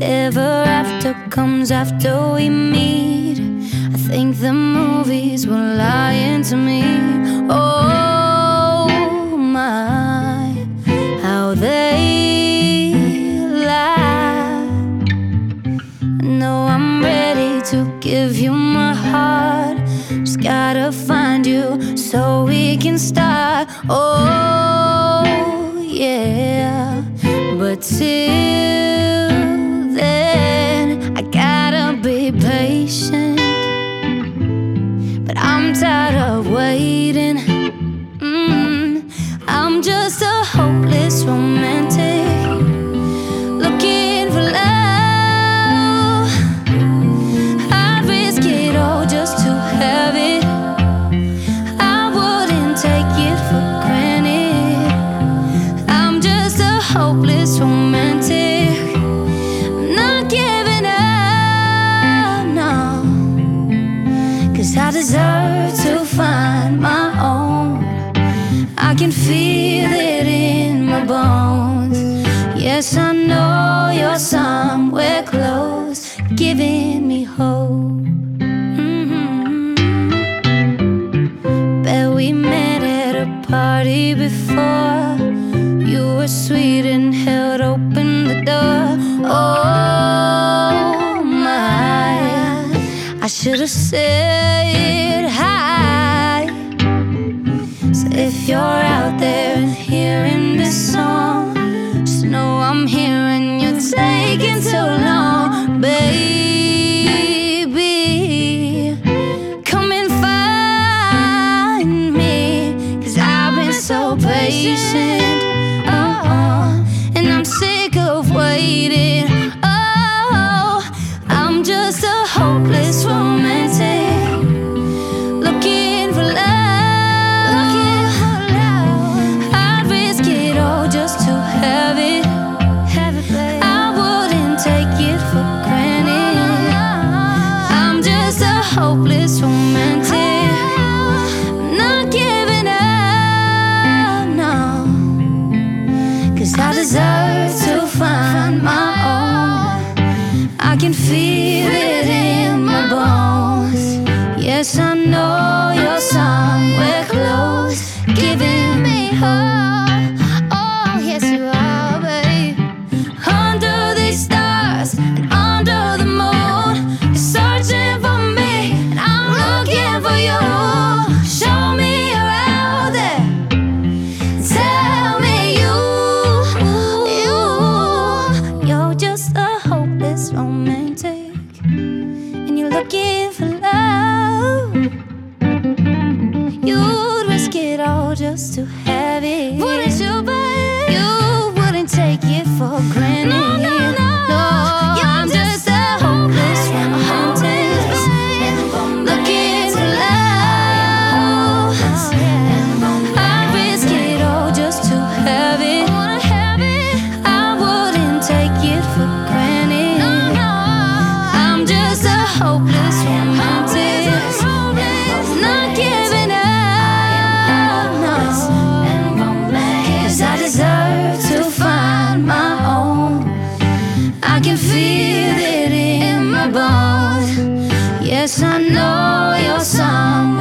Ever after comes after we meet. I think the movies were lying to me. Oh my, how they lie. No, I'm ready to give you my heart. Just gotta find you so we can start. Oh But I'm tired of waiting. Mm, I'm just a hopeless romantic looking for love. I'd risk it all just to have it. I wouldn't take it for granted. I'm just a hopeless romantic. To find my own. I can feel it in my bones. Yes, I know you're somewhere close, giving me hope. Mhm. Bet we met at a party before. You were sweet and held open the door. Oh my, I should have said too long, baby. Come and find me, cause I've been so patient. I can feel just to have it. Wouldn't you, Yes, I know you're somewhere